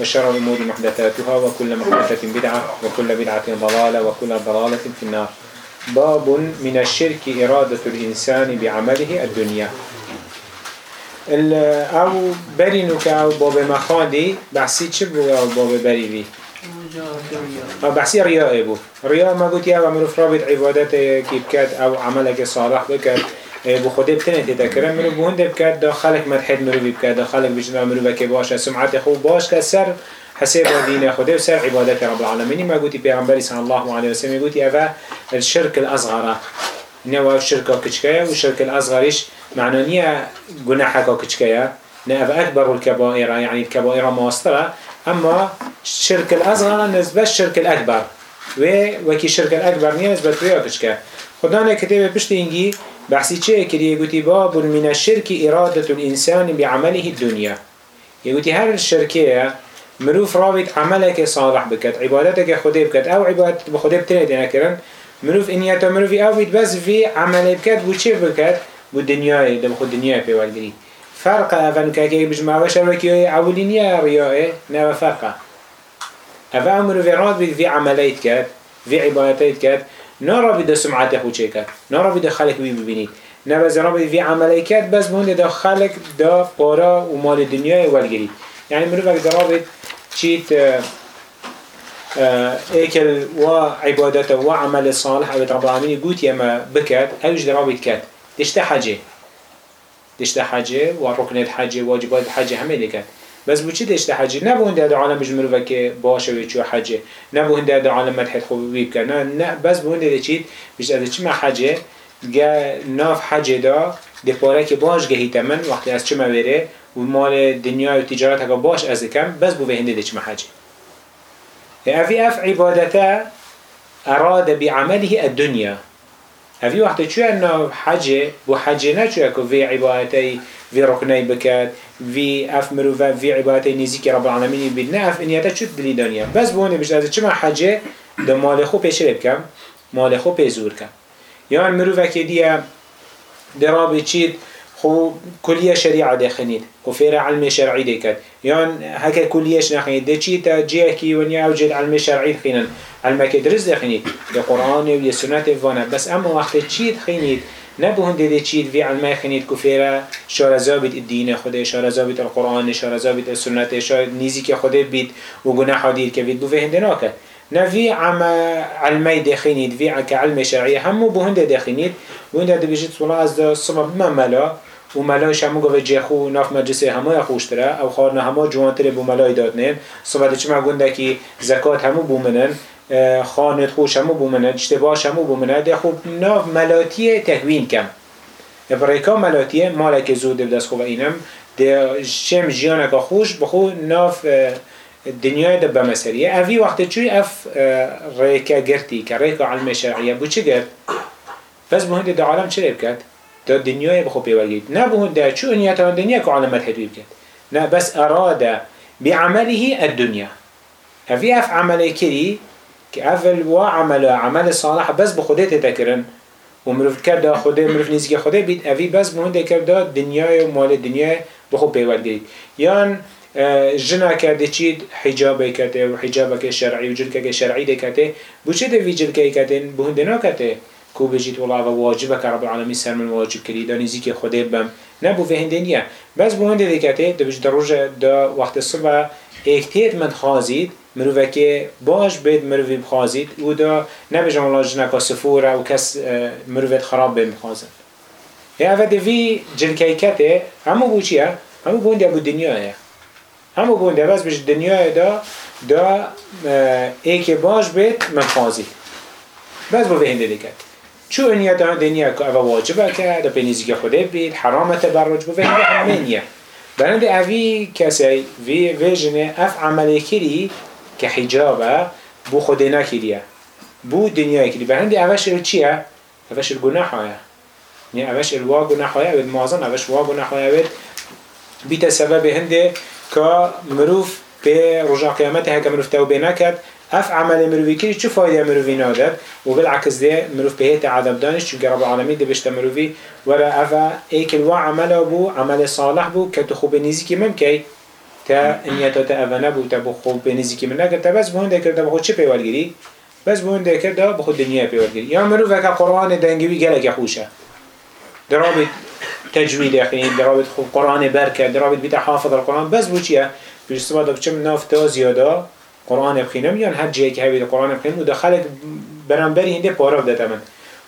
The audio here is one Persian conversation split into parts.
وشر الأمور محدثاتها وكل محدثة بدعة وكل بدعة ضلالة وكل ضلالة في النار. باب من الشرك إرادة الإنسان بعمله الدنيا. آو برينوك آو باب مخادي بحثي چه آو باب بري بي آو بحثي رياء بو رياء ما قلت يا مروف رابط عبادت كي بكات آو عملك صالح بكات بو خود بتنه تذكرن منو بو هند بكات دا خلق مدحد منو بكات دا خلق بجنا منو بكي باشا سمعت خوب باش كسر حساب دين خده وسر عبادت رب العالمين ما قلت بيغمبري صلى الله عليه وسلم قلت يا الشرك الأصغر نوا الشركة كتشكايا والشرك الأصغرش معنى نية جناحك كتشكايا نأب أكبر الكبائر يعني الكبائر ماسترة أما الشرك الأصغر نسبة الشرك الأكبر و وكي الشرك الأكبر نسبة ريا كتشكا خدانا كتابة بشتينجي بحثي چه کریه يقولي باب من الشرك ارادة الانسان بعمله الدنيا يقولي هر الشركية مروف رابط عملك صالح بكت عبادتك خده بكت أو عبادت بخده بتنه دينا كرن مروف انياتا مروف اويد بس في عمله بكت بوچه بكت بو دنياي دم خود دنياي في والقري فرق افن كاكي بجمع وشبكي اولينيا رياي نوا فرقه افا مروف رابط في عمليت كت في عبادتك كت نارا بید سمعت خود نارا بید خلق بی ببینید نه بز رابط في عملی کرد بس بونده دا خلق دا پارا و مال دنیای والگری يعني مرو وقت رابط چیت ايكل وعبادته وعمل صالح او رب العالمين قوت يما بكت اوش درابط كت دشت حجه. دشت حجه وركن الحجه واجبات الحجه همه دكت بس بو چی دشت حجه نه هنده در عالم بجمرو که باشه وی چو حجه. نه بو هنده در عالم مدحت خوب بی بکن نه نه بس بو هنده چید بیش از چی ما حجه؟ گه ناف حجه دا ده پاره که باش گهی تمن وقتی از چه بره؟ و مال دنیا و تجارت هکا باش از کم بس بو هنده ده چه حجه. افي اف عبادته اراد بعمله الدنيا هفي وقت شو انه حجه بو حجه نه شو اكو في عبادتي في ركني بكات في اف مروفا في عبادتي نزيك رب العالمين بدنا اف انياتا شو دلي دنيا بس بونه مش لازم چما حجه ده خو پیش بکم مال خو پیزور کم. يعني مروفا که دیا خو كلية شريعة دخنيت وفيرا علم شرعي ديكت يعني هكا كلية نخنيت ده چي تا جيكي ونيا اوجد علم شرعي دخينن علمك درس دخنيت ده قرآن و سنة فانا بس اما وقت چي دخينيت نبو هنده ده چي في علم خنيت كفيرا شارزابت الدين خده شارزابت القرآن شارزابت السنة شار نيزي که خده بيت و گناح دير كبيت بو فهنده ناكت نفي عم علمي دخينيت في كعلم شرعي همو بو هنده دخينيت وهنده ده بيجيت صلاة از صمب مملا و ملایش همو گوه جیخو ناف مجلسه همه خوشتره. او خارنه همه جوانتره بو ملای دادنین صفت چما گونده که زکات همو بومنن خانت خوش همو بومنن اشتباش همو بومنن ده خوب ناف ملاتی تهوین کم. ابریکا ملاتیه مالک زود دست خوب اینم. ده شم جیانک خوش بخو ناف دنیای ده بمسریه. اوی وقت چوی اف ریکا گرتی که ریکا علم شرعیه. بو چه گرد؟ بس بو هنده ده عالم چه کرد؟ دا دنیای بخو پیوالید نه بهون ده چو نیت آن دنیا که عالمت حدوی بکد نه بس اراده بعمله الدنیا. هفی اف عمله کری اول و عمل عمل صالح بس بخوده تتکرن و مروف کرد خوده مروف نزدیک خوده بید اوی بس بهون ده کرد دنیای و مال دنیای بخو پیوالید یان جنا کرده چید حجاب کته و حجاب که شرعی و جلکه که شرعی ده کته بوچه ده وی جلکه کته ده نکته کو والله و واجبه رب العالمین سر من واجب کردی. دانی زی که خدا بم. به هنده بس بو هنده دیکته دو بجد روز دا وقت صبح اکتیر من خازید. مروفه که باش بید مروفه بخازید و دا نبجم الله جنکا سفوره و کس مروفه خراب خازد یا اوه دوی جلکیکته همو بو چیه؟ همو بونده بو دنیاه همو بونده بس بش دنیای دا دا ایک باش بیت من خازی بس بو هنده دیکت چو انیا دا دنیا که اوه واجبه که پینیزی که خوده بید حرامت تبرج بو هنده همینیه برند اوی کسی وی ویژنه اف عملی کری که حجابه بو خوده نکریه بو دنیا کری برند اوش چیه؟ اوش گناه های یعنی اوش الوا گناه های اوید مازن اوش وا گناه های اوید بیت سبب هنده که مروف به رجا قیامت هک مروف توبه نکرد. اف عمل مروفی کری چه فایده مروفی نادد و بالعکس ده مروف بهت عذاب دانش. چون رب العالمین ده بشت مروفی. ولا افا ایکل و عمل بو عمل صالح بو که تو خوب نیزی که ممکی. تا انیتا تا افا نبو تا بو خوب نیزی که من تا بس بهون ده کرد بخود چه پیوالگیری؟ بس بهون ده کرد بخود دنیا پیوالگیری. یا مروف که قرآن دنگوی گلک خوشه. درابط تجوید يخين درابط قرآن بركة درابط بيتا حافظ القرآن. بس بو چيه بيش سبا دا بچم ناف تا زياده قرآن بخينم يان هر جيه که هاوید قرآن بخينم و دا خلق برانبري هنده پارا بدتا من.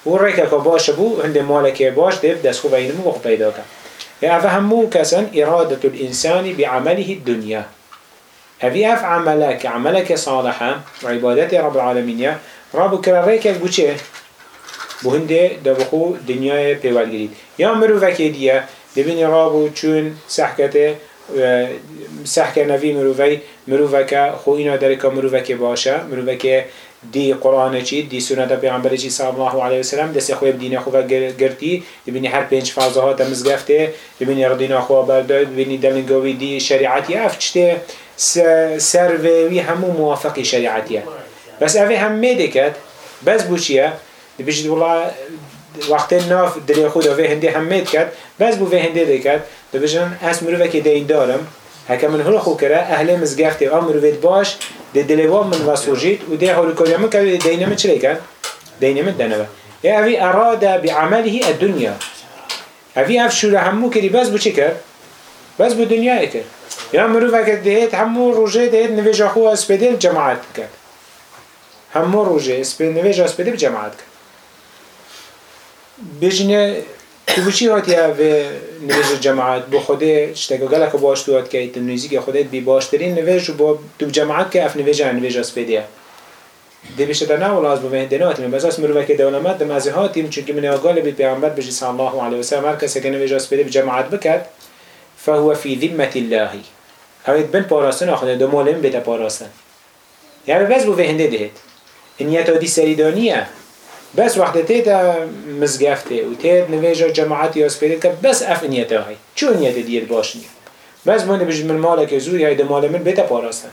و ريكا که باش بو هنده مالك باش دب دست خوب اینمو پیدا کن يعني همو كسن إرادة الإنسان بعمله الدنيا. هذي أف عملك عملك صالحة وعبادة رب العالمين. رب كرريك بوچه؟ بهندي دبخو دنيا بيوالجريد يا مرو فكي ديا دبني رابو چون سحكته آه، سحك نفي مروفي مروفك خوينا درك مروفك باشا مروفك دی قرآن چی؟ دی سنت پیغمبر چی صلی الله علیه وسلم؟ دست خوی دین خو گرتی ببینی هر پنج فرضه ها مزگفته ببینی ردینا خو برداد ببینی دلنگوی دی شریعتی افچته سر وی همو موافق شریعتیه بس اوه هم میده بس بوشیه بيجي والله وقت ناف دلی خود و هنده هم مید کرد بس بو هنده دی کرد دو بجن اس مروفه که دین دارم. هکه من هلو خو کرده اهل مزگفته آم مروفید باش دی دلیوان من واسوجید و دی هلو کرده کرد دینه من چلی کرد؟ دینه من دنبه یا اوی اراده بعمله الدنیا اوی اف شوره همو کردی بس بو چی کرد؟ بس بو دنیا کرد یا مروفه که دهید همو روژه دهید نویجه خو اسپیدل جماعت کرد همو روژه نویجه اسپیدل جماعت کرد بجنه تو بچی هاتی و نویج جماعت با خوده شتگا گلک باش تو هات که تنویزی که خودت بی باشترین نویج با تو جماعت که اف نویج هن نویج از پیدیه دی بشه در نو لاز بو وهنده ناتیم بس اس مروه که دولمت دم از هاتیم چون که من اقال بی پیامبر بجی صلی الله علیه و سلم هر کسی که نویج از پیدیه جماعت بکرد فهو في ذمة الله هاید بن پاراستن آخده دو مولم بیتا پاراستن یعنی بس بو وهنده دهید این دی سریدانیه. بس وقت تيتا مزگفته و تيت نویجا جماعتی اسپیدت که بس اف نیته های چون نیته دید باش نیه بس بونه بجد من مالک زوی های ده مال من بیتا پاراستن.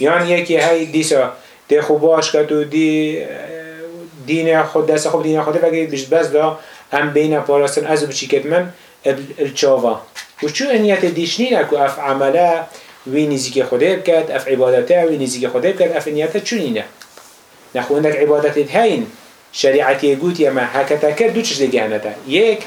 یعنی یکی های دیسا ده خوب باش کد و دی دین خود دست خوب دین خود بگید بجد بس دا هم بین پاراستن. از بچیکت من الچاوا و چون نیت دیشنی نکو اف عمله وی نزیک خوده بکد اف عبادته وی نزیک خوده بکد اف نیت چونینه نخوندك عبادتت هين شریعتی گوتی اما حکتا کرد دو چیز دیگه هنتا یک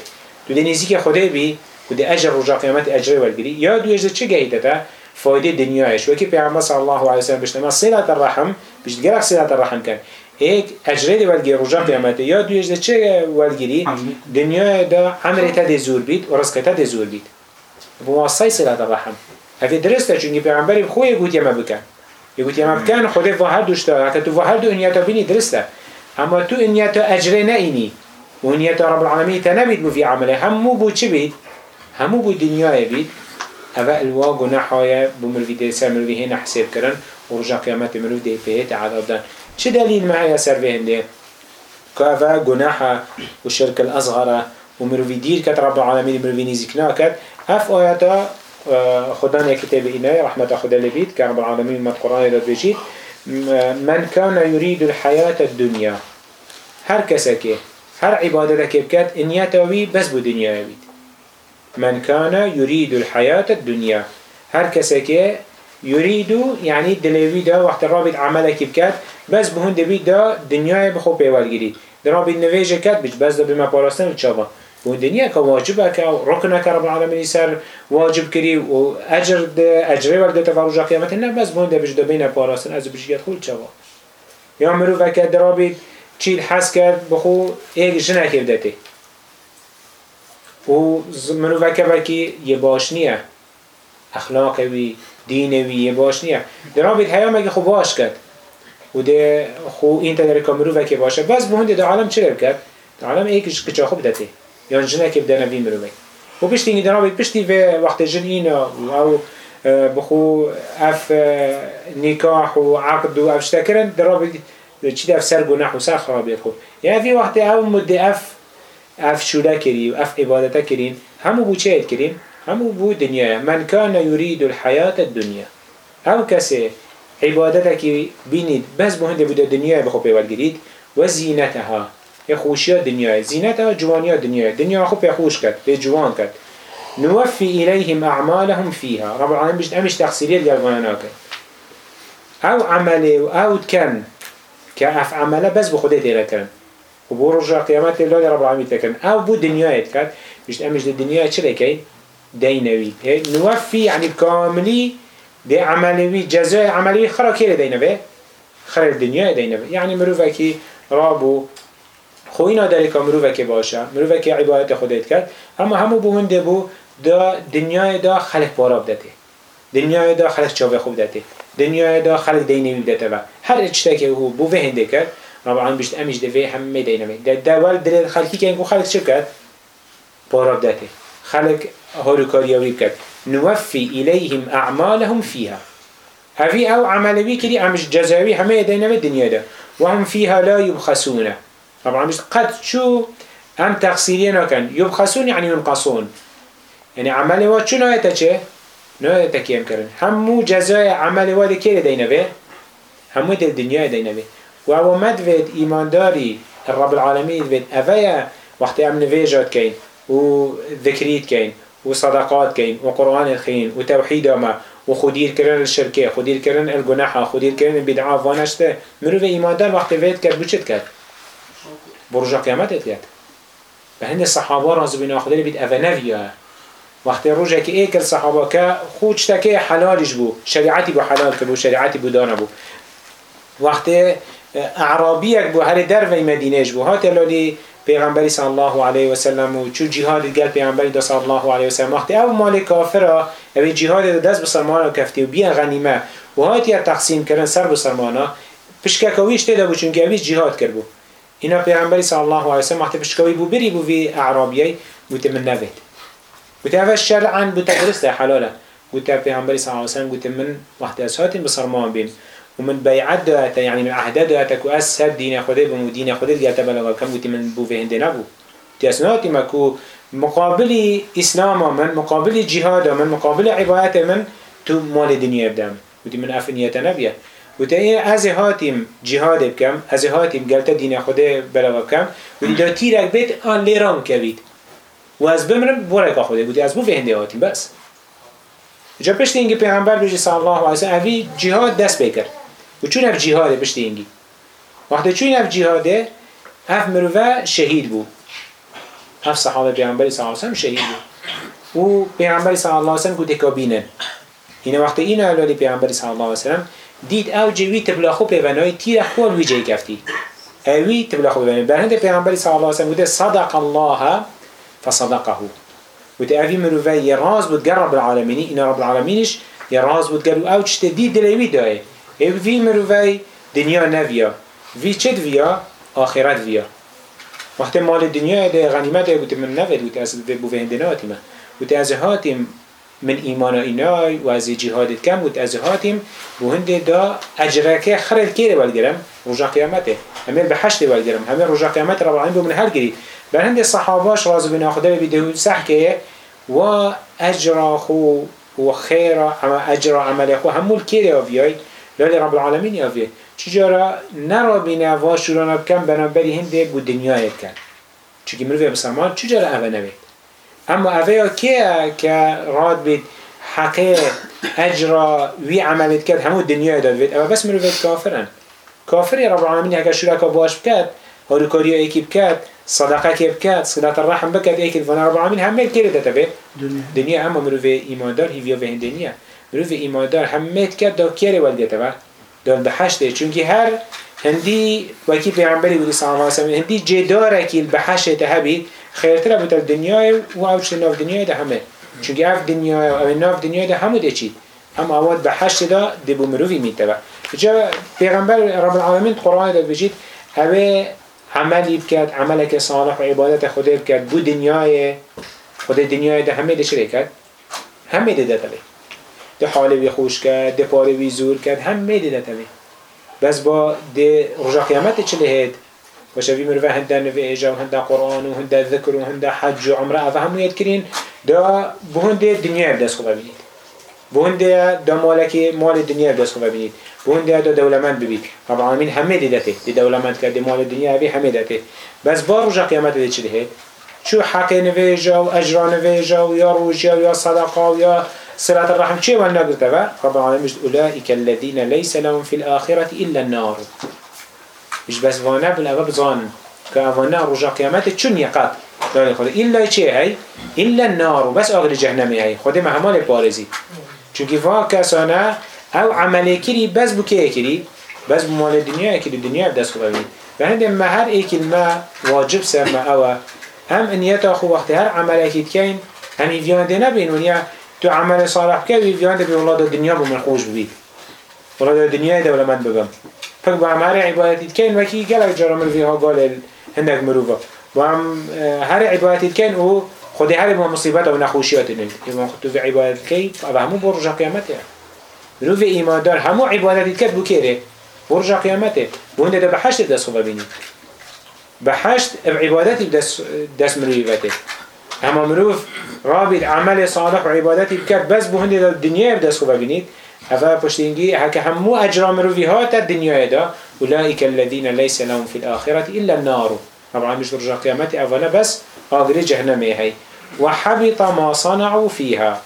تو دی نزیک خدا بی و دی اجر رجا قیامت اجر والگیری یا دو اجر چه گهیده تا فایده دنیایش. وکی پیغمبر صلی الله علیه وسلم بشتما صلات الرحم بشت گرک صلات الرحم کن ایک اجره دی والگیری رجا قیامت. یا دو اجر چه والگیری دنیا دا عمرتا دی زور بید و رزقتا دی زور بید. بواسطه صلات الرحم هفی درسته چونگی پیغمبری خوی گوتی اما بکن. يقول يا مكان خده في هر دوشتا حتى تو في هر دو انياتا بيني درسته. أما تو انياتا اجره نئيني وانياتا رب العالمين تنبيد مو في عمله همو بو چه بيد؟ همو بو دنيا بيد؟ هذا الوا گناحايا بمروي دي سر مروي هنا حساب كرن ورجع قيامت مروي دي بيت عذاب دان چه دليل معايا سر بهن دي كافا گناحا والشرك الأصغر ومروي دير كت رب العالمين مروي نزيكنا كت اف آياتا خدان كتاب إناي رحمة خدا لبيت كان رب العالمين ما القرآن داد بيجيت من كان يريد الحياة الدنيا. هر كسك هر عبادتك بكات إن يتوي بس بدنيا بيت من كان يريد الحياة الدنيا هر كسك يريد يعني دلوي دا وقت رابط عملك بكات بس بهون دبيت دا دنيا بخو بيوال جريد درابط نواجه كات بيج بس دا بما باراستن وتشابه و دنیا که واجبه که رکنه که رب العالمین سر واجب کری و اجر ده اجره ورده تفرج قیامت نه بس بونده بجده بین پاراستن از بجیت خود چوا. یا مرو وکه درابید چیل حس کرد بخو ایک جنه کرده تی و منو وکی یه باش نیه. اخلاقی دینوی یه باش نیه. در آبید هیا مگه خوب باش کرد. و ده خو این تدر کامرو وکی باشه. بس به هنده در عالم بکرد؟ در عالم ایکش کچا خوب داته یا جنه که بدن نبی مرو و پشتی اینگه در آبید پشتی و وقت جن اینا او بخو اف نکاح و عقد و اف شتکرن در آبید چی دف سر گناه و سر خرابیت خود یعنی في وقت او مده اف اف شوله کری و اف عبادت کرین همو بو چه کرین همو بو دنیا من كان يريد الحياة الدنيا او کسی عبادت که بینید بس بو هنده بوده دنیا بخو پیول گرید و زینتها خوشی دنیا زینتها جوانی دنیا دنیا خو پیخوش کرد به جوان کرد. نوفي إليهم أعمالهم فيها رب العالمين بيجد أمش تقصيرية للغناناك أو عمله أو كان كأف عمله بس بخده تيرا كان وبو رجع قيامات الله رب العالمين تكن أو بو دنيا يتكن بيجد أمش الدنيا چلي كي دينوي نوفي يعني كاملي دي عملوي جزاء عملوي خرا كيرا دينوي خرا الدنيا دينوي يعني مروفا كي رابو خوینا داری که مروفه باشه. مروفه که عبادت خودت کرد. اما همو بو هنده بو دا دنیای دا خلق باراب داته دنیای دا خلق چاوه خوب داته دنیای دا خلق دینوی داته و هر اجتا که هو بو هنده کرد العالمین بشت امیش دوه همه دینوی دا دول دل خلقی که اینکو خلق کرد؟ باراب داته خلق هاروکاریاوی کرد. نوفي إليهم أعمالهم فيها هذه أو عملوي كري أمش جزاوي همه يدينا بالدنيا ده وهم فيها لا يبخسون طبعا مش قد شو هم تقصيرين كان يبخسون يعني ينقصون. يعني عمل واد شو نهاية چه؟ نهاية كيم كرن همو جزاء عمل واد كير دينا به؟ همو دل دنيا دينا به. وهو مدفد إيمانداري الرب العالمين فيد أفيا وقت أمن فيجات كين وذكريت كين وصدقات كين وقرآن الخين وتوحيد ما وخدير كرن الشركة خدير كرن الجناحة خدير كرن البدعة فانشته مروف إيماندار وقت فيد كر بوشت برجع قيامت كر به هند الصحابة رازو بنا خدير بيت أفنافيا وقتی روزه که ایکل صحابه که خودش تکه حلالش بو شریعتی بو حلال که بو شریعتی بو دانه بو. وقتی اعرابیک بو هر در وی مدینهش بو. هات لالی پیغمبری صلی الله علیه و سلم و چو جهاد گل پیغمبری دا صلی الله علیه و سلم. وقتی او مال کافره او جهاد دست بسرمانه کفتی و بیا غنیمه. و هاتی تقسیم کردن سر بسرمانه پشککویش تیده بو چونکه اویش جهاد کرد بو. اینا پیغمبری صلی الله علیه و سلم وقتی پشکوی بو بری بو وی اعرابیه بو تمن نوید قلت هذا شرعا بتدرس حلالا قلت پیامبری صلی الله علیه و سلم قلت من وقت اسهات بصرمان بين ومن بيعت دعاته يعني من عهد دعاتك وأسهل دين خده بمو دين خده قالت بلغا كم قلت من بو في هندنا بو تسناتي مكو مقابل إسلام من مقابل جهاد من مقابل عبادة من تو مال الدنيا بدم قلت من أفنية نبيه قلت إيه از هاتم جهاد بكم از هاتم قالت دين خده بلغا كم قلت دا تيرك بيت آن ليرام كبيت و از بمرم بورک خوده بودی از بو فهنده هاتیم بس. جا پشت اینگه پیغمبر بجی صلی الله علیه وسلم اوی جهاد دست بکر. و چون اف جهاده پشت اینگی؟ وقتی چون اف جهاده اف مروه شهید بود اف صحابه پیغمبری صلی الله علیه وسلم شهید بود و پیغمبری صلی الله علیه وسلم گوده کابینن اینه وقتی این اولالی پیغمبری صلی الله علیه وسلم دید او جوی تبلاخو پیونای تیر خوال وی جای کفتی اوی تبلاخو پیونای برهند پیغمبری صلی الله علیه وسلم گوده صدق الله فصدقه. وتي أفي مروفي يراز بود رب العالمين إن رب العالمينش يراز بود قالوا أو تشتدي دلوي داي أفي مروفي دنيا نفيا في چد فيا آخرت فيا وقت مال الدنيا ده غنيمة ده بوت من نفد بوت أز بو فهندناتي ما بوت أز هاتم من إيمان إناي وأز جهاد كم بوت أز هاتم بو هند دا أجرك خرل كير والجرم رجع قيامته همين بحشت والجرم همين رجع قيامته رب العالمين بو من هل جري بل هند الصحاباش راز بنا خدا بيدهو سحكه و أجر خو و اما أجر عمل خو همول كيري أفياي لالي رب العالمين أفياي چجارا نرا بنا واشورانا بكم بنابري هنده بو دنيا يبكن چونكي مروفي بسرمان چجارا أفا نبيت اما أفيا كيه که راد بيت حقه أجر وي عملت كد همو الدنيا داد بيت اما بس مروفي كافرن كافر رب العالمين هكا شركا باش بكت هاروكاريا ايكي بكت صدقه که بکد صلات الرحم بکد ایک الفنا رب العالمین همه داده به دنیا. اما مروف ایماندار هیویا به دنیا. مروف ایماندار همه کد دا کلی ولدیته با دان به حشته چونکه هر هندی وکی پیغمبری بودی صلی الله علیه وسلم هندی جداره که به حشته هبید خیرتر بود دنیای و او چه ناف دنیای ده همه. چونکه اف دنیای و ناف دنیای ده همو ده چید هم اواد به حشت دا دبو مروفی میتبه جا پیغمبر رب العالمین قرآن دا بجید اوه عملی بکرد عملک صالح و عبادت خدا بکرد بو دنیای خدا دنیای ده همه ده چه کرد؟ همه ده ده تبه ده حال وی خوش کرد ده پاره زور کرد همه ده ده تبه بس با ده رجا قیامت چه لهید و شوی مروه هنده نوه ایجا و هنده قرآن و هنده ذکر و حج و عمره. اوه همو ید کرین دا بو هنده دنیای بدست خوبه مال دنیا بدست خوبه بینید بو هنده دا دولمند ببید رب العالمین همه دیدته دی دولمند کرد دی مال دنیا اوی همه دیدته بس با رجا قیامت ده چه شو حق نویجا و اجرا نویجا و یا روجا و یا صدقه و یا صلاة الرحم چه وان نقدر رب العالمين أولئك الذين ليس لهم في الآخرة إلا النار. مش بس وانا بالأبا بظان كأوانا رجع قيامات چون يقات داري خدا. إلا چه هاي إلا النار. بس آغر جهنم هاي خدا ما همال بارزي چونك فا كسانا أو عملي كري بس بو كري بس بمال الدنيا كري الدنيا بدس خدا بي فهند ما هر اي كلمة واجب سر ما أوا هم ان يتاخو وقت هر عملي كين هم يفيان دي نبين ونيا تو عمل صالح كي يفيان دي بي الدنيا بمن خوش ببي والله الدنيا دولمند ببم. فك بعم هر عبادتي كان وكي قال جرام فيها قال هناك مروفا بعم هر عبادتي كان هو خدي هر ما مصيبات او نخوشيات نيت اما خدو في عبادت كي ابا همو برجع قيامته مروف ايمان دار همو عبادتي كات بو كيره برجع قيامته وهند ده بحشت دس خوبا بيني بحشت بعبادتي دس دس مروفته اما مروف رابط عمل صالح وعبادتي بكات بس بو هند الدنيا بدس خوبا بينيت هفا پشتینگی هک همو اجرام رو ها تر دا أولئك الذين ليس لهم في الآخرة إلا النار. طبعا مش رجع قیامت اولا بس آگر جهنم هی وحبط ما صنعوا فيها.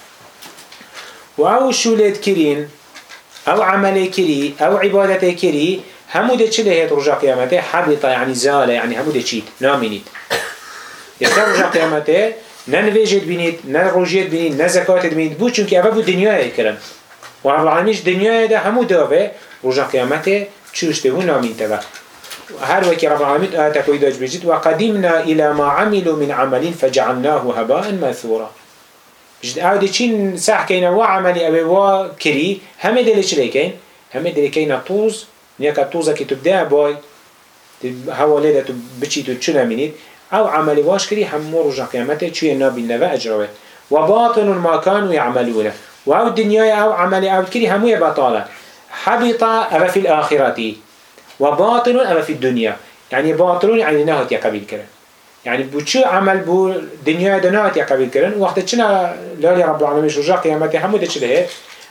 وأو أو شولت کرین أو عمل كري أو عبادت كري همو ده چه لهیت رجع قیامته حبط يعني زاله يعني همو ده چید نامینید یکتر رجع قیامته ننفجد بنيت ننرجيت بنيت روجیت بنيت نن زکاتت بینید بود چونکه اوه بود و رب العالمینش دنیای ده همو داوه رجا قیامته چوشته و نامین تبا هر وكي رب العالمين آتا كوي داج بجد وقدمنا إلى ما عملوا من عمل فجعلناه هباء منثورا بجد آده چين سح كينا وعملي أبي وكري همه دل چلي كين همه دل كينا طوز نيكا طوزا كي تبدأ باي هوا ليدا بچي تو چنا منيد أو عملي واش كري همو رجع قيامته چوية نابي نوا أجروه وباطل ما كانوا يعملونه و أو دنیای أو عمل أو کری هموی بطالة. حبط أو في الآخرة. وباطل أو في الدنيا. يعني باطل يعني نهات يقبل كرن يعني بو چو عمل بو دنيا دنات يقبل كرن وقت چنا لالي رب العالمين شجاع قيامته همو ده چله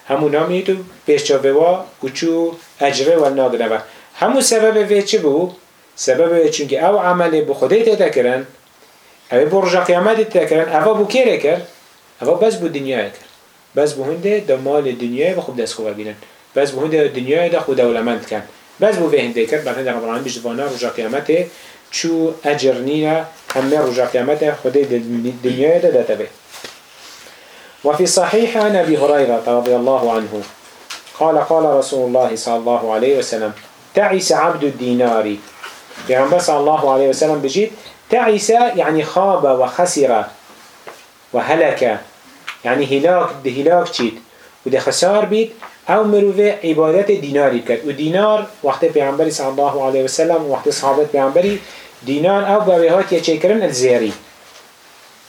همو نامی تو پیش چاوه و کچو اجره و ناگره همو سبب وی چه بو؟ سبب چونکه أو عمل بو خوده تیتا کرن أو بو رجا قیامت تیتا کرن أو بو کره کر أو بس بو دنیا کر بس به هنده ده مال دنیای و خوب دست خوب بینن. بس هنده دنیای ده خود دولمند کن. بس به هنده کرد بر هنده رب العالمین بجدوانا رجا قیامته چو اجر نینا همه رجا قیامته خود دنیای ده ده تبه وفي صحيح عن أبي رضي الله عنه قال قال رسول الله صلى الله عليه وسلم تعس عبد الدينار يعني صلى الله عليه وسلم بجيت تعس يعني خاب وخسر وهلك يعني هلاك ده هلاك چيت وده خسار بيت او مروفه عبادت ديناري بكت ودينار وقت پیغمبر صلى الله عليه وسلم وقت صحابت پیغمبری دينار او بوهات يچه کرن الزيري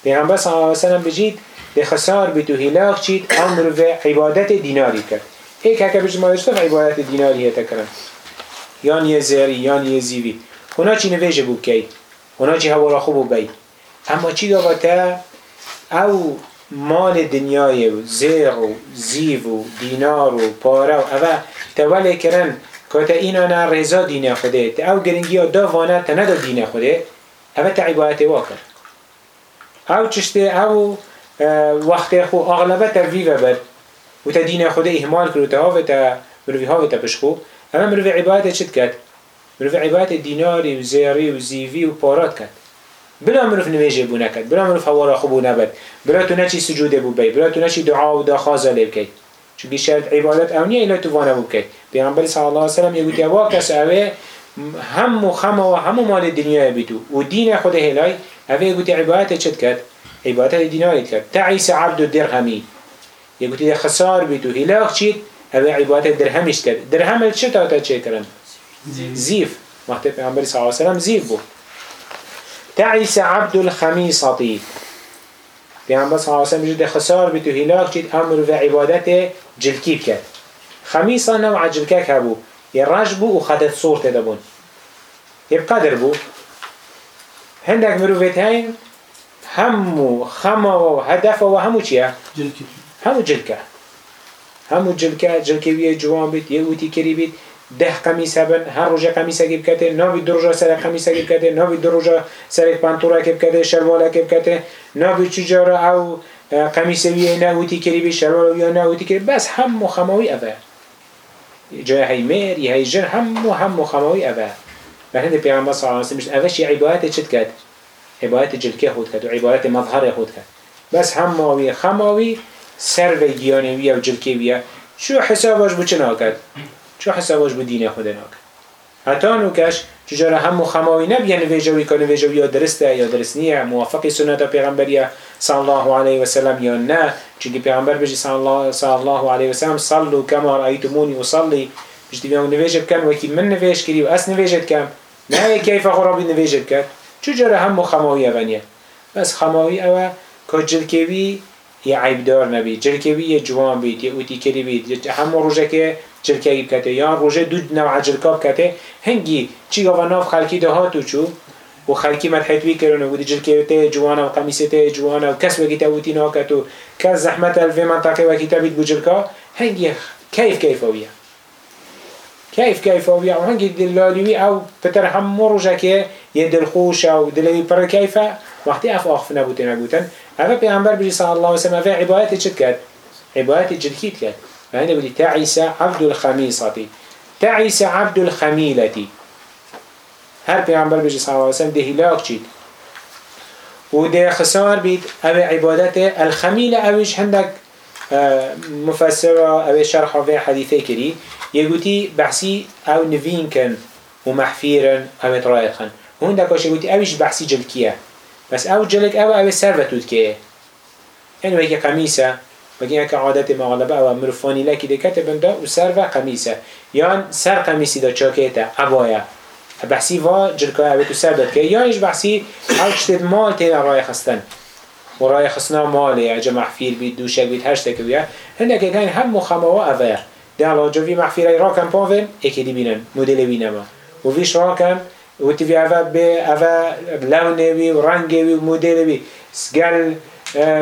پیغمبر صلى الله عليه وسلم بجيت ده خسار بيت وهلاك چيت او مروفه عبادت ديناري بكت هيك هكا بجد ما دشتف عبادت ديناري هي تكرن يان يزيري يان يزيوي هنا چي نويجه بو كي هنا چي هوا را خوب اما چي داغتا او مال دنیای و زیر و زیو و دینار و پاره و اوه. تولی کرن که تا اینا نه رضا دین خوده تا او گرنگی ها دا وانه تا ندا دین خوده اوه تا عبایت واکر. او چشته او وقت خو اغلبه ترویو بر. و تا دین خوده احمال کرو تا هاوه تا مروی هاوه تا بشخو اما مروی عبایت چید کد؟ مروی عبایت دیناری و زیری و زیوی و پارات کد بلا مروف نویجه بو نکد بلا مروف هوارا خوبو نبد بلا تو نچی سجوده بو بی بلا تو نچی دعا و دخوازه لیب کد چونکه شرط عبادت اونیه ایلا تو وانه بو کد پیغمبر صلی الله علیه وسلم یه گوتی وا کس اوه هم و خم و هم مال دنیا بیتو. و دین خود هلای اوه قلت عبادته چد كد عبادته ديناري كد تعيس عبد الدرهمي يقول ده خسار بيتو هلاك چيد اوه عبادته درهمش كد درهم چه تا تا چه کرن؟ زيف وقتی پیامبر صلی الله علیه و سلم زیف بود. تعیس عبد الخمیصتی پیامبر صلی الله علیه و سلم خسار هلاک چید أمر و عبادت جلکی کرد نوع جلکک هبو یه رج بو و خدت صورت دبون یه بقدر بو. هين همو خما و هدف و همو چیه؟ جلکی. همو جلکه. همو جلکه جلکه جوان بید یه اوتی کری بید ده قمیس هبن هر روزه قمیس اگه بکته نابی دو روزه سر قمیس اگه بکته نابی دو روزه سر پانتور اگه بکته شلوار اگه بکته نابی چجوره او قمیس ویه نه اوتی کری بی شلوار ویه نه اوتی کری بس هم مخماوی اوه. جای های میر یه های جن هم هم مخماوی اوه. به هند پیامبر صلی الله علیه سلم اوش یه عبادت چت کرد؟ عبادت جلکه خود کرد و عبادت مظهر خود کرد. بس هم ماوی خماوی سر و گیانوی و جلکه ویه شو حسابش بو چنا چو حسابش بو دین خود ناک حتی نوکش چجورا هم خماوی نبیه نویجوی که نویجوی یا درسته یا درست نیه موافق سنت پیغمبریه صلی الله علیه و سلم یا نه. چونکه پیغمبر بجی صلی الله, صلی علیه و سلم صلو کما رأیتمونی اصلی. بجی بیام نویجب کن وکی من نویج کری و اس نویجت کم نه کیف خرابی نویجب کن. چجورا هم خماوی اونیه بس خماوی اوه که جلکوی یه عیبدار نبی. جلکوی یه جوان بید یه اوتی کری بید همه روژه که جلکه بکته یا روژه دو نوع جلکا بکته هنگی چی گاوا ناف خلکی ده هاتو چو؟ و خلکی مدحت بی کرونه و دی جلکه ته جوانا و قمیسه ته جوانا و کس وکی تاوتی ناکتو کس زحمت الفی منطقه وکی تبید بو جلکا. هنگی کیف کیف آویه كيف كيف أو يعني هنجي دلالي أو بتر هم مرجع كي يدل خوش أو دلالي بر كيف وقت أف أخف نبوتين نبوتن هذا بيعمر بيجي صلى الله عليه وسلم في عبادة جد عبادة جد كات فهنا بدي تعيس عبد الخميصة. تعيس عبد الخميلة. هر پیامبر بيجي صلى الله عليه وسلم ده هلاك جيد وده خسار بيت أو عبادته الخميلة اوش هندك مفسرة أو شرح في حديثة كري يقولي بحسي أو نفين كان ومحفيرا أو ترايخا وهندك اوش يقولي اوش بحسي جلكيه بس أو جلك أو أو سرفتود كيه يعني وهي قميصة وگه که عادت مغالبه او مرفانی لکی ده کتبن ده و سر و یان سر قمیسی ده چاکیتا عبایا بحثی و جلکای اوه تو سر داد که یانش بحثی او مال تینا رای خستن. و رای خستنا بید دوشک بید هشتا که بیا هنده که کن هم مخموا اوه ده علاجوی محفیره راکن پاوین اکی دی بینن مدل بینما و ویش راکن و تیوی اوه به اوه لونه و رنگی و مدل بی سگل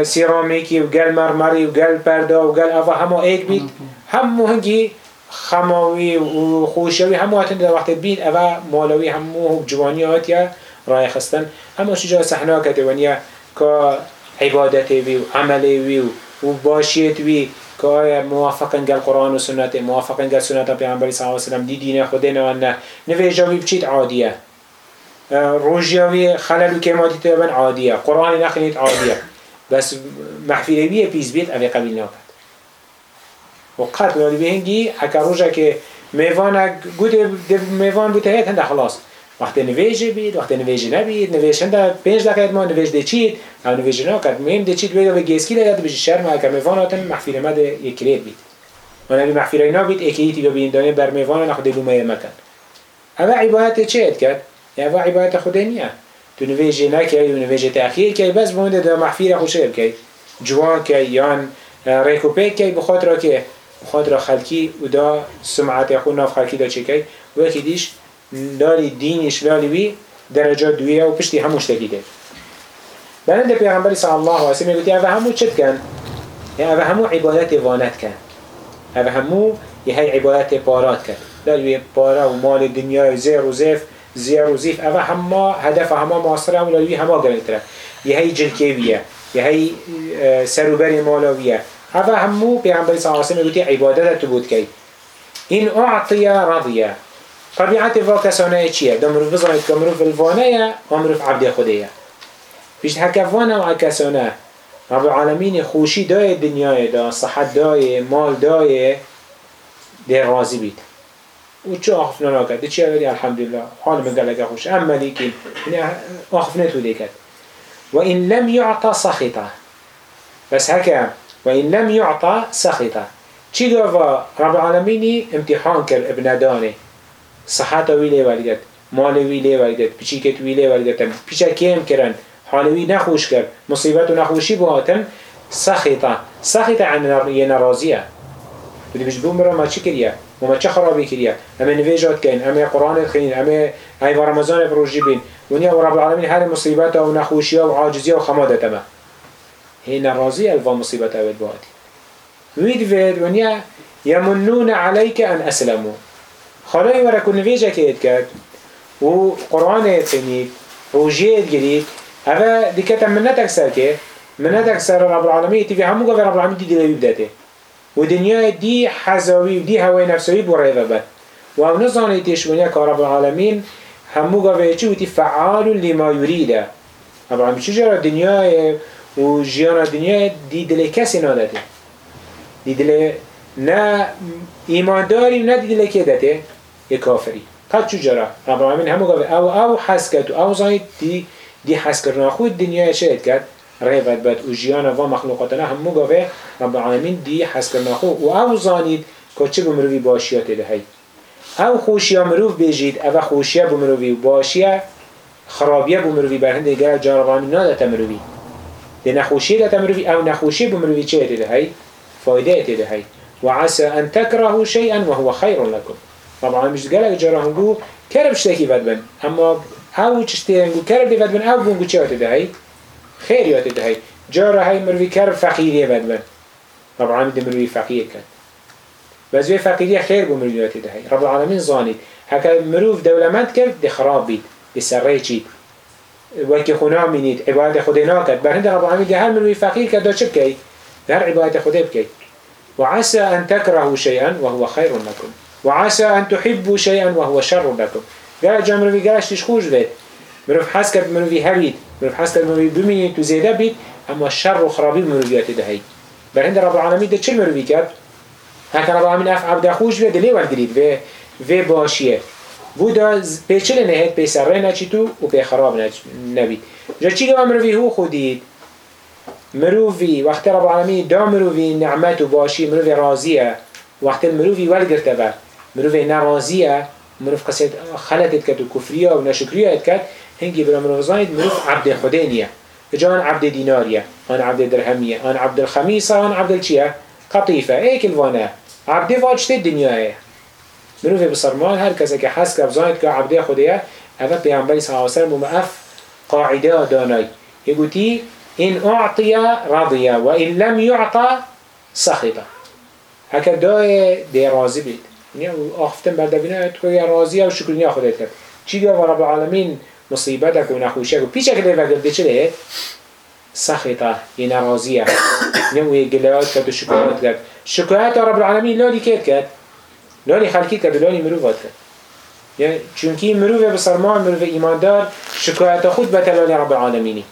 سیرامیکی و گل مرمری و گل پرده و گل اوه همه ایک بید. همه هنگی خماوی و خوشوی همه هاتن در وقت بید اوه مالوی همه جوانی هاتیا رای خستن. همه شجا سحنا کته ونیا که عبادتی وی و عملی وی و باشیت وی که موافقن گل قرآن و سنت موافقن گل سنت پیامبری صلی الله علیه و سلم دی دین خود نه نه نویجاوی بچیت عادیه. روجیاوی خلل و کماتی تبن عادیه. قرآن نخنیت عادیه. بس محفیره بیه پیز بیت اوی قبیل ناکد و قتل ولی بهنگی اکا روژه که میوان گوت میوان بوده هیت هنده خلاص. وقتی نویجه بید وقتی نویجه نبید نویج هنده پنج دقیقه ما نویج ده چید. او نویجه ناکد مهم ده چید بیده و گیسکی لگد بجی شرم اکا میوان هاتن محفیره مده یک بید. و نبی محفیره اینا بید اکییتی و بیندانه بر میوان نخود لومه مکن. اوه عبادت چه کرد؟ اوه عبادت خود نیه تو نکی و تأخیر کی بس بونده ده محفیر خوشه کی جوان کی یان ریکوپه کی بخاطر که بخاطر خلکی و دا سمعت خود ناف خلکی دا چه کی و یکی دیش لالی دینش لالی بی درجات دویه و پشتی هموش تکیده بلند پیغمبری صلی الله علیه وسلم گوتی اوه همو چت کن اوه همو عبادت وانت کن اوه همو یه عبادت پارات کن لالی پارا و مال دنیا زیر و زیف زیار و زیف. اوه همه هدف همه معاصره هم لالوی همه گرنگتره یه هی جلکیویه یه هی سروبر مالاویه اوه همو پیغمبر صلی اللہ وسلم گوتی عبادت تو بود کی؟ این اعطیه رضیه. طبیعت و کسانه چیه؟ دا مروف بزنید که مروف الوانه و مروف عبد خوده پیش حکوانه و کسانه. رب العالمین خوشی دای دنیای دا صحت دای مال دای در راضی بید. و چه آخفنا ناکد چه اولی الحمدلله. حال من قلقه خوش. اما لیکن یعنی آخفنا تو دیکد وإن لم يعطى سخطة بس هكا وإن لم يعطى سخطة چی گفت؟ رب العالمینی امتحان کرد ابن دانه. صحت ویلی ولگت مال ویلی ولگت پیچیکت ویلی ولگت پیچه کم کرن حالوی نخوش کرد. مصیبت و نخوشی بهاتن سخطه سخطه عن یه نرازیه. بدي بيش بوم برا ما چی کریه؟ وما چه خرابی کریا أما نویجات کن أما قرآن خین أما ای و رمضان بروجی بین ونیا و رب العالمین هر مصیبت و نخوشی و عاجزی و خماده تما هین راضی الفا مصیبت اول باعتی وید وید ونیا یمنون علیک ان اسلمو خلای ورکو نویجا کهید کرد و قرآن خینید روجیت گرید اوه دیکتا منتک سر که منتک سر رب العالمین تیوی همو گفت رب العالمین دیدی لیب داته دي دي بداته ودنيا دي حزوي ودي هواي نفسوي بريضة بد وهو نظاني تشونيا كرب العالمين همو قفل چي فعال لما يريد رب العالمين چجرا دنيا و جیان دنیا دی دل کسی نادته دی دل نه ایمانداری نه دی دل که دته یه کافری. قد چجرا رب العالمین همو گفت او او حس کرد. او زاید دی دی حس کردن خود دنیا شهد کرد. ریفت بد و جیان و مخلوقاتنا همو گفت رب العالمین دی حس خود و او زانید که چه بمروی باشیات دهی. او خوشیا مروف بجید او خوشیا بمروی باشیا خرابیه بمروی برهنده دیگر جان رب العالمین نادته مروی. ده نخوشي ده تمروي أو نخوشي بمروي چه تدهي فايدة تدهي وعسى أن تكرهوا شيئا وهو خير لكم طبعا مش قالك جراهم جو كرب شتكي بدبن أما أو تشتين جو كرب بدبن أو بونجو چه تدهي خيريات هاي جارة هاي مروي كرب فقيرية بدبن رب العالمين مروي فقير كان بس وي فقيرية خير بو مرويات هاي رب العالمين ظاني هكا مروف دولمت كرد دي خراب بيت دي سره چيت وكي خنا منيت عبادة خده ناكد برهند رب العالمين دي هر مروي فقير كدا چه كي هر عبادة خده بكي وعسى أن تكرهوا شيئا وهو خير لكم وعسى أن تحبوا شيئا وهو شر لكم قال جمر في قالش تشخوش بيت مروف حس كد مروي هبيت مروف حس كد مروي بميني تو زيدا بيت أما الشر وخرابي مرويات دهي بر هند رب العالمين ده چل مروي كد هكا رب العالمين أف عبد خوش بيت ليه والقريد في في باشيه بودا پیچل نهید پی سره نچی تو و پی خراب نبید جا چی گوه مروی هو خودید مروی وقت رب العالمین دا مروی نعمت و باشی مروی راضیه وقت مروی ولگرته بر مروی نرازیه مروف قصد خلطت کد و کفریه و نشکریه کد هنگی برام روزاید مروف عبد خدینیه جان عبد دیناریه آن عبد درهمیه آن عبد الخمیسه آن عبد چیه؟ قطیفه. ايك الوانا عبد واجت الدنيا منو في بصرمان هر كسا كحس كبزانت كعبد خديا هذا بيعنبري صلى الله عليه وسلم ومأف قاعدة دانای. داناي این إن أعطي و این لم يعطى سخط هكذا داي دي بید. بيت يعني أخفتن بردبنا تقول يا راضي وشكرني أخذت کرد. چی گفت رب العالمین مصیبتك و نخوشك و پیچه که دیگه گفته چه له سخطه این راضیه نموی گلایات کرد و شکایت کرد. شکایت رب العالمین لالی کرد کرد؟ لانی خلقی کرد لانی مروفات کرد. یعنی چونکی مروف بسرمان مروف ایماندار شکایت خود به تلالی رب العالمینی.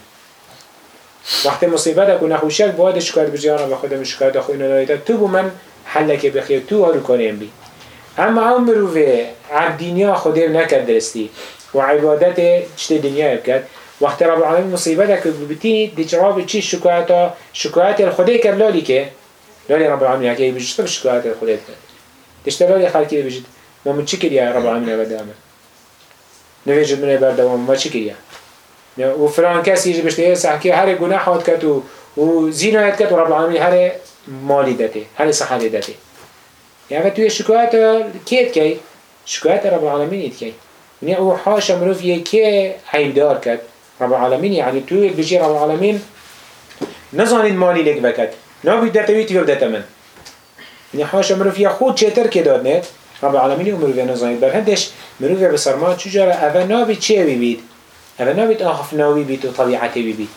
وقت مصیبت اکو نخوشک باید شکایت بجی رب خودم شکایت خود ندایده تو بو من حلک بخیر تو هارو کنیم بی. اما اون مروف عبدینیا خوده نکرد درستی. وعبادته تشتي دنيا بكت وقت رب العالمين مصيبتك بتيني دجراب تشي شكواتا شكوات الخدي كان لولي كي لولي رب العالمين هكي بجتب شكوات الخدي كان تشتي لولي خالكي بجت ما من شكر يا رب العالمين أبدا أمر نفيجد من برده وما شكر يا وفلان كاس يجي بشتي سحكي هر جناح هات كتو وزينة هات كتو رب العالمين هر مالي دته هر صحة دته يعني توی شکایت کیت کی؟ شکایت رب العالمین ایت کی؟ یعنی او حاشا مروف یکی عیب دار کد رب العالمین یعنی توی بجی رب العالمین نزانید مالی لک بکد. نابید دتویت و دتمن يعني حاشا مروفيا خود چهتر که داد نه رب العالمین مروفيا نزانید. بر هندش مروفيا بسرما چجارا اوه نابی چه بید اوه نابید آخف ناوی بید و طبیعتی بید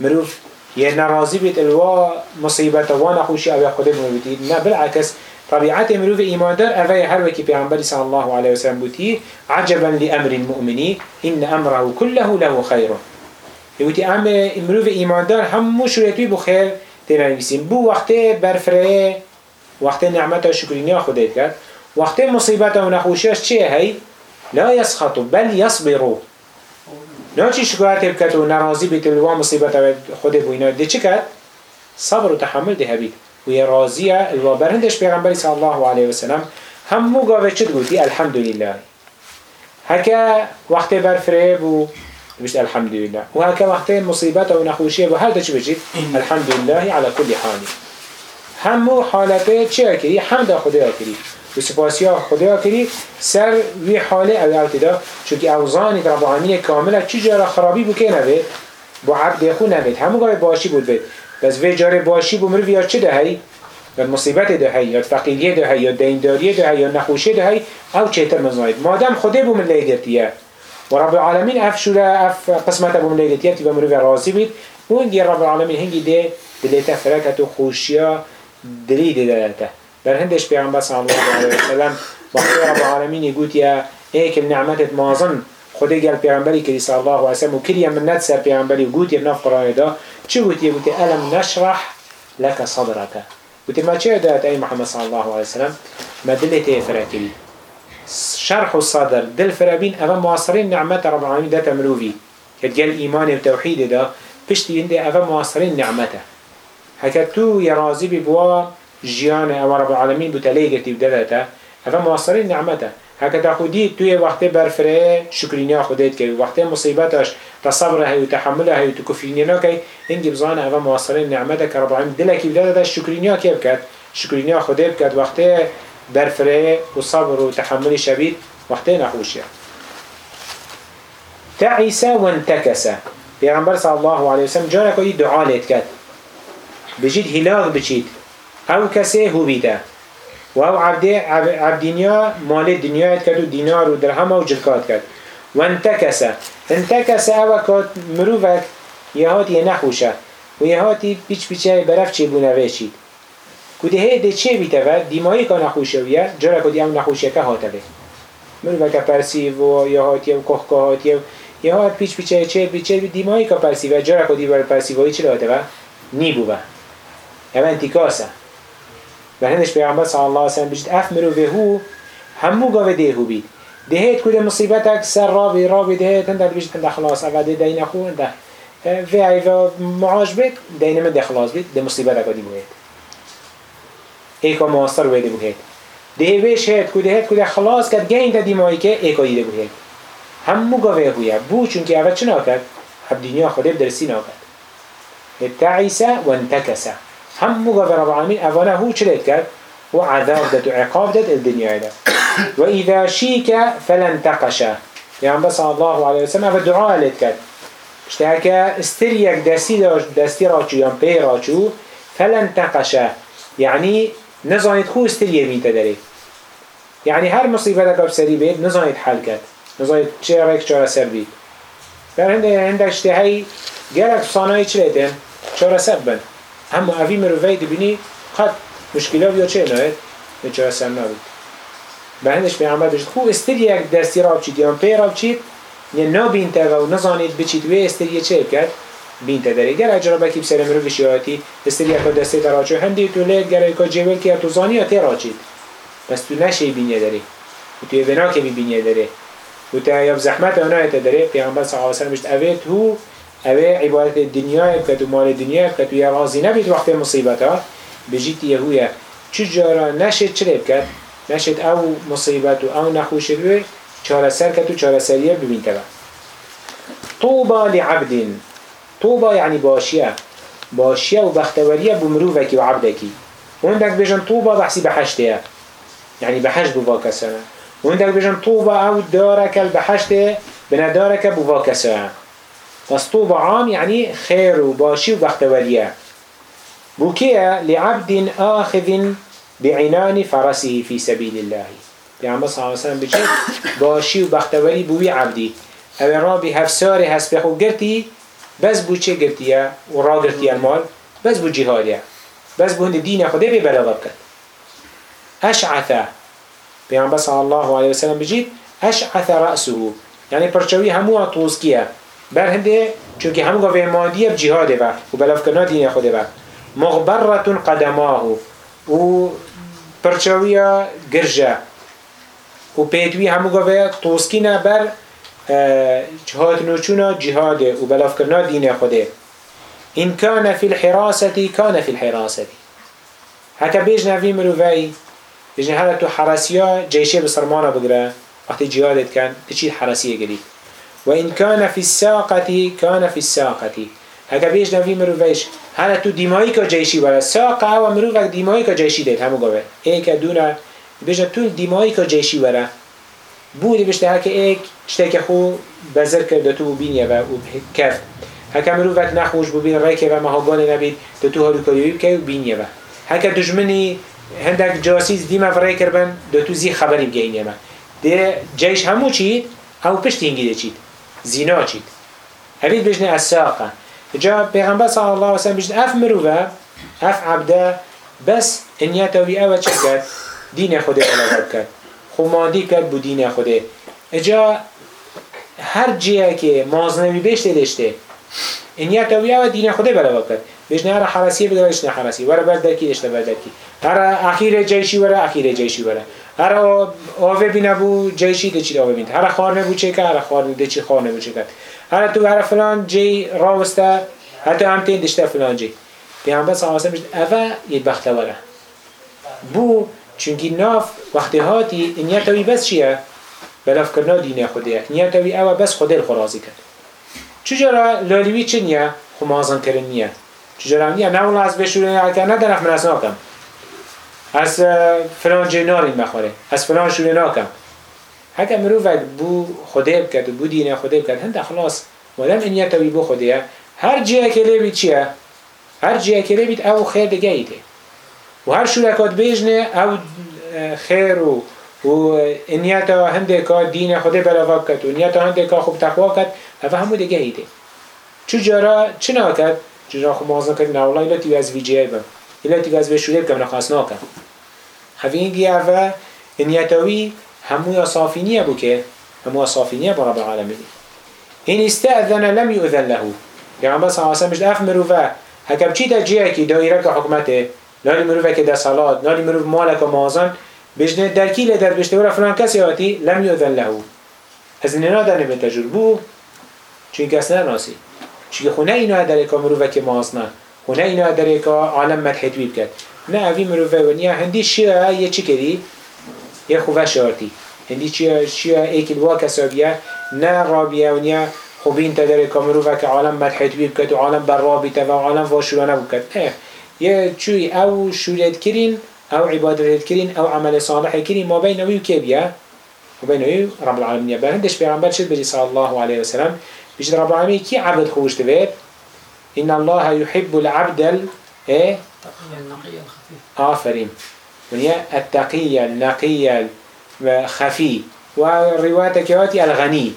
مروف یه نرازی بید الوا مصیبت و نخوشی اوه خود مروفید نه بالعکس طبيعت مروف إيمان دار أفاي هر وكي بيعنبري صلى الله عليه وسلم بوتي عجبا لأمر المؤمنين إن أمره كله له خير يوتي أم مروف إيمان دار هم شريتوي بخير تنويسين بو وقت برفره وقت نعمت و شکرینی خودت کرد. وقت مصیبت و نخوشیش چیه؟ هی؟ لا يسخطوا بل يصبروا ناچی شکایت بکت و نرازی بیت الوا مصیبت خود بوینا ده چه؟ صبر و تحمل ده بید و یه راضیه. الوا برندش پیغمبری صلی الله علیه وسلم همو گاوه چه گوتی الحمدلله. هکا وقت برفره بو بيشت الحمد لله وهكا وقت مصيبات أو نخوشية وهذا شو بيجي الحمد لله على كل حال. همو حالته چه کری؟ حمد خدا کری. و سپاسیا خدا کری. سر وی حاله او اوتدا چونکه اوزانی رب العالمین کامله چی جارا خرابی بو که نوید با عبد خو نوید همو گاه باشی بود بید. بس وی جاره باشی بو مروی یا چه دهی؟ یا مصیبت دهی یا فقیریه دهی یا دینداریه دهی یا نخوشی دهی؟ او چهتر مزاید؟ مادم خدا بو من لیگرتیه و رب العالمین اف شولا اف قسمت بو من لیگرتیه تی بمروی راضی بید. و هنگی رب العالمین هنگی ده دلیتا فرکت و خوشیا دلی دلیتا بر هندش پیغمبر صلی الله علیه وسلم وقتی رب العالمین يا هيك النعمت مازن خدای گل پیغمبری کری صلی الله علیه وسلم و کری من ند سر پیغمبری گوت یه نف قرآن دا چه گوت یه گوت؟ الم نشرح لك صدرك گوت ما چه داد ای محمد صلی الله علیه وسلم؟ ما دلت فرکری شرح الصدر دل فرابين أما معاصرين نعمة رب العالمين ده تمروفي كتجل إيمان وتوحيد ده بشتي عندي أما معاصرين نعمته. هكا تو يرازي ببوا جيان أو رب العالمين بتليغتي بدلتا هذا مواصلين نعمته. هكذا خودي توی وقت برفره شکرینیا خودت که وقت مصیبتش تصبر هی و تحمله هی و تکفرینیا که اینگی بزانه هوا مواصلین نعمته که رب العالمین دلکی بدل ده شکرینیا که بکد شکرینیا خودت بکد وقت برفره و صبر و تحمل شدید وقت نخوشیه تعیسه و انتکسه پیغمبر الله علیه وسلم که دعا لید کد بجید هلاغ بچید او کسی هو بیده و او عبده عبدینیا مال دنیا کرد و دینار و درهم و جلکات کرد. و انتکسه. انتکسه او کات مروفت یه هاتی نخوشه و یه هاتی پیچ پیچه برف چه بونه ویشید کده هیده چه بیته و دیمایی که نخوشه ویه جرا کدی هم نخوشه که هاته بی. مروفت که پرسی و یه هاتی و که هاتی و یه هات پیچ پیچه چه پیچه دیمایی که پرسی و جرا کدی بر پرسی وی چه هاته و نی بوه اما انتکاسه. و هندش پیغمبر صلی الله علیه و سلم بجد اف مروه هو همو گاوه ده هو بید. دهیت کده مصیبتک سر رابی رابی دهیت هنده بجد هنده خلاص. اول ده دین خو هنده و ای و معاش بید دین من ده خلاص بید ده مصیبتک دی بوید ایکا مواستر ویده بوید ده ویش هید کده هید کده خلاص کرد گین ده دیمایی که ایکا دیده بوید همو گاوه هویه بو چونکه اول چه ناکد؟ دنیا خوده بدرسی ناکد. تعیسه و انتکسه. هم مقابل رب العالمين أولا هو شريت كد هو عذاب دت وعقاب دت الدنيا ده وإذا شيك فلن تقشا يعني بس الله عليه وسلم هذا دعاء لت كد اشتهكا استريك دستي دستي راچو يان بي راچو فلن تقشا يعني نزانيت خو استريه بيتا داري يعني هر مصيبة لك بسري بيت نزانيت حل كد نزانيت چه چارة سر بيت بر هندك اشتهي گلک صانعی چلیتن چارة سر بند. اما اوی مروی بینی قد مشکلات یا چه نهید نچه سر نبود. به هندش پیغمبر بشید خوب استر یک دستی را بچید یا پی را بچید یا نبین تا و نزانید بچید. و استر یه چه کرد؟ بین تا داره گر اجرا بکی بسر مرو بشیاتی استر یک دستی تا چه هندی تو لید گر ایکا جیول که تو زانی یا تی را چید. بس تو نشه بینیه داری و تو بنا که بینیه داره و تا یا زحمت اونها تا داره پیغمبر صلی الله علیه و سلم بشید اوه تو اوه عبادت دنیا بکد و مال دنیا بکد و یا راضی نبید وقت مصیبت ها بجید یهویه چجارا نشد چره بکد نشد او مصیبت و او نخوش روی چاره سر کد و چاره سریه ببین تبا طوبا لعبد طوبا یعنی باشیه باشیه و بختوریه بمروفکی و عبدکی وعندك بيجن طوبة بحسي بحشتها يعني بحش بواكسنا وعندك بيجن طوبة أو دارك البحشت بندارك بواكسنا بس طوبة عام يعني خير وباشي وبختورية بوكيا لعبد آخذ بعنان فرسه في سبيل الله. يعني صلى الله عليه وسلم بجد باشي وبختوري بوي عبدي. أو رابي هفساري هسبخو قرتي بس بو چه قرتيا؟ ورا قرتيا المال؟ بس بو جهاديا. بس بو هند دين خده ببلغ بكت أشعث. بيعنبه صلى الله عليه وسلم بجد أشعث رأسه. يعني پرچوي هموها توزكيه بر هنده چونکه همون گاوه مادیه بجهاده و و بلاف کرنا دین خوده و مغبرتون قدماه. و پرچاویا گرجه. و پیتوی همون گاوه توسکینه بر هات نوچونا جهاد و بلاف کرنا دين خوده إن كان في الحراسة كان في الحراسة هكا بيج نفي مروفي بيج هلا تو حراسيا جيشي بسرمانه بقرا وقت جهادت كان تشيل حراسية قريب وإن كان في الساقة كان في الساقة. هكا بيج نفي مروفيش هلا تو ديمايكا جيشي ولا ساقة و مروفك ديمايكا جيشي ديت همو قوي ايكا دونا بيجا تو ديمايكا جيشي ولا بودی بشته هک ایک خو بزر کرد تو بینیه و کرد. هک مرو وقت نخوش ببین رای که و مهاگان نبید تو هارو کاریوی که بینیه و هک دشمنی هندک جاسیز دیما فرای کربن تو زی خبری بگینیه ده جیش همو چید همو پشت هنگیده چید. زینا چید هبید بجنه الساقه جا پیغمبر صلی الله علیه وسلم بجنه اف مروفه اف عبده بس انیتوی اول چه کرد؟ دین خود بلغت کرد. خمادی کرد بو دین خوده اجا هر جیه که مازنوی بشته دشته تاویه و دین خوده بلا کرد. بهش نه حراسیه بگه بهش نه حراسیه ورا بردکی اشته بردکی هر اخیر جیشی ورا اخیر جیشی ورا هر آوه بی نبو ده چی آوه بین هر خار نبو چه که هر خار چی خار نبو چه که هر تو هر فلان جی راوسته حتی هم تین دشته فلان جی. پیامبر صلی الله علیه و اوه یه بختوره بو چونکی ناف وقتی هاتی نیتوی بس چیه؟ بلاف کرنا دین خوده نیتوی او بس خود الخرازی کرد. چجورا لالیوی چه نیه؟ خمازن کرن نیه. چجورا نیه نه اولا از بشوره نه درف من از فلان جناری مخوره از فلان شوره ناکم. هکه مروفک بو خوده بکد و بو دین خوده بکد هنده خلاص. مادم این نیتوی بو خوده هر جیه که لیبید چیه؟ هر جیه که لیبید او خیر دگه ایده و هر شرکات بیجنه او خیر و و نیتا هنده که دین خود بلاوا کد و نیتا هنده که خوب تقوا کد اوه همو دیگه ایده چو جارا چه ناکد؟ جارا خوب مازن ایلاتی از ویجیه بم. ایلاتی از ویشوره بکم نخواست ناکم هفین گی اوه نیتاوی همو بو که همو صافینیه برا العالمین این استأذن لم يؤذن له يعني بس عاصم مش اف مروفه هكذا چی تجيه کی دایره که حکمته نالی مروفه که ده صلات نالی مروف مالک و مازن بجنه در کی لدر بشته ورا فلان کسی آتی لم یوذن لهو از نینا در نبین تجربو چون کس نرناسی چون خونه اینا در اکا مروفه که مازنه خونه اینا اکا عالم مدحت بید کرد. نه اوی مروفه و نیا. هندی شیعه یه چی کردی؟ یه خوبه شارتی هندی شیعه ایکل وا کسابیه. نه رابیه و نیا. خوبین تا در اکا مروفه که عالم مدحت بید کرد و عالم بر رابطه و عالم واشورانه بکرد یه چوی او شورت کرین او عبادت کرین او عمل صالح کرین. ما بین اوی و که بیا؟ ما بین اوی رب العالمین بر هندش پیغمبر شد بجی صلی الله علیه وسلم بجی رب العالمین کی عبد خوش دوید؟ إن الله يحب العبد ال إيه؟ آفرين ونيا يعني التقي النقي الخفي. والرواية كواتي الغني.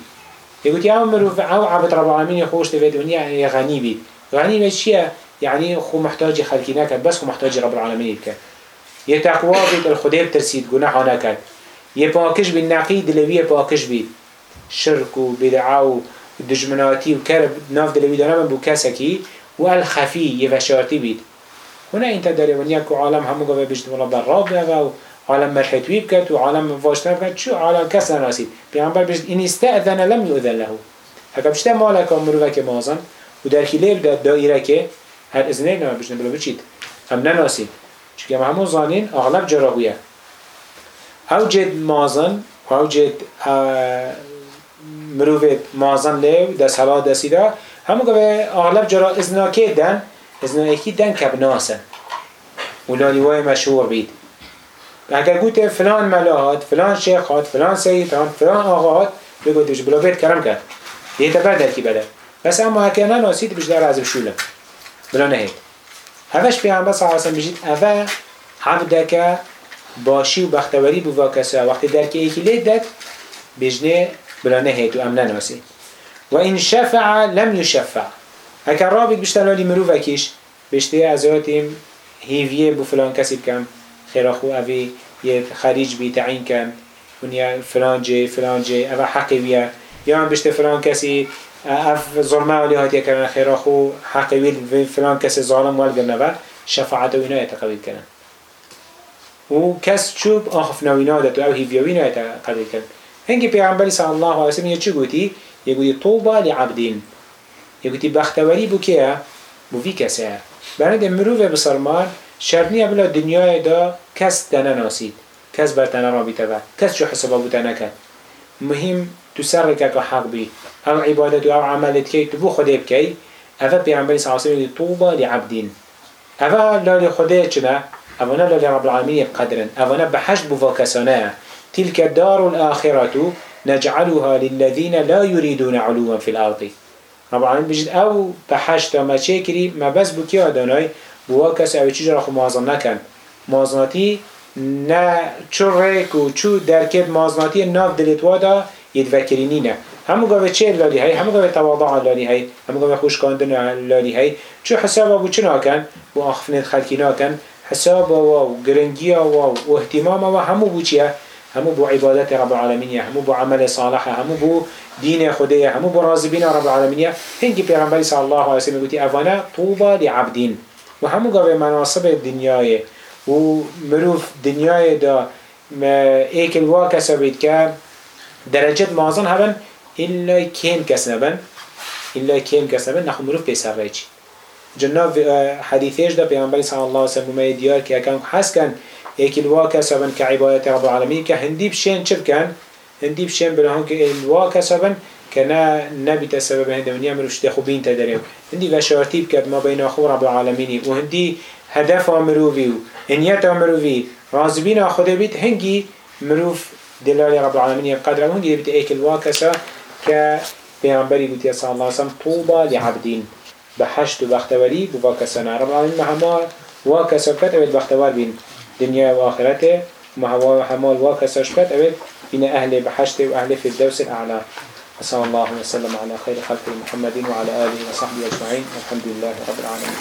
يقول يا عمر أو عبد رب العالمين يخوش تفيد. يعني ونيا غني بي غني بشيء يعني خو محتاج خلكنا كات بس خو محتاج رب العالمين كات يتقوى بيت الخدية بترسيد جناح هناك. يباكش بالنقي دلوية باكش بيت. شرك وبدعة و و دجمناتی و کرب ناف دلوی دانه بو کسکی و الخفی یه وشارتی بید. هنا انت داره ونیا که عالم همو گوه بجد ولا براب و عالم مرحتوی بکد و عالم واشتن بکد شو عالم کس نراسید؟ پیغمبر بجد این استأذن لم یؤذن له. هکا بشته مالک مروه که مازن و در خلیل دائره که هر ازنه نما بجنه بلا بچید. هم نناسید. چون همون زانین اغلب جراحویه او جد مازن و او جد مروفت مازن لیو دست حلا دستی دا همون که اغلب جرا ازناکه دن ازناکی دن کبناسن ولانیوای مشهور بید. اگر گوته فلان ملاحات فلان شیخات فلان سیدان فلان آقاهات بگو دیش بلا بید کرم کرد. یه تبر درکی بده. بس اما اگر نناسید بجدار از بشوله. بلا نهید. هفش صلی اللہ علیہ وسلم بجید اوه عبدك باشی و بختوری بوا کسا وقتی درک ایکی لید داد بجنه بلا نهید و ام نناسی و این شفع لم يشفع اگر رابط بشتلالی مروفکیش بشته ازاتیم هیویه بو فلان کسی بکم خیراخو اوی یه خریج بی تعیین کن ونیا فلان جی فلان اوه حقی بیا یا هم بشته فلان کسی اف ظلمه ولی هاتیه کردن خیرا خو حق ویل فلان کس ظالم وال گرنه شفاعت و اینا یتقبیل کردن و کس چوب آخف نوینا داد او هیویوی نه یتقبیل کرد هنگی پیغمبری صلی الله علیه وسلم یه چی گوتی؟ یه گوتی طوبا لعبدین یه گوتی بختوری بو که بو وی کسه برند مروف بسرمان شرنی بلا دنیای دا کس دنه ناسید کس برتنه را بیته کس جو حسابا بوده نکد مهم تو سر که حق بی او عبادت و او عملت که تو بو خوده بکی اوه پیغمبری صلی الله علیه وسلم طوبا لعبدین اوه لالی خوده چنه اوه لالی رب العالمین قدرن اوه بحشت بو کسانه تلك الدار الآخرة نجعلها للذين لا يريدون علوا في الأرض. رب العالمين بجد أو بحشت ما شكري ما بس بكي أداناي بوا كس أو چیز را خو موازن نکن موازناتی نه چرک و چو درکت موازناتی ناف دلت وادا يدفكريني نه همو قوة چه لالی هاي؟ همو قوة تواضع لالی هاي؟ همو قوة خوش کاندن لالی هاي؟ چو حساب ابو چه ناکن؟ و آخفنت خلکی ناکن؟ حساب و گرنگی و اهتمام و همو بو چیه؟ همو بو عبادت رب العالمين همو بو عمل صالح همو بو دين خديه همو بو رازبين رب العالمين هنگي پیغمبر صلى الله عليه وسلم قلت افانا طوبى لعبدين و همو قوي مناصب الدنيا و مروف دنيا دا ايك الواقع سبيت كا درجات مازن هبن إلا كين كسنبن إلا كين كسنبن نخو مروف بيسر ريچ جناب حديثيش دا پیغمبر صلى الله عليه وسلم ديار كا كان حس كان هيك الواقع سبن كعبادة رب العالمين كهندي بشين شب كان هندي بشين بلهم كالواقع سبن كنا نبي تسبب هنده من يعملوا شتاخو بين تدريو هندي وشارتي بكد ما بين أخو رب العالمين وهندي هدف مروفي ونيت مروفي رازبين أخذ بيت هنجي مروف دلال رب العالمين قدر بيت ايك الواقع سا ك بيعنبري قلت صلى الله عليه وسلم طوبى بحشت وبختوري بواقع سنة رب العالمين مهما سبت أبد بختور بين دنيا وآخرته وما حمال واكسش بات أبد بين أهل بحشته وأهل في الدوس الأعلى وصلى الله وسلم على خير خلق محمد وعلى آله وصحبه أجمعين والحمد لله رب العالمين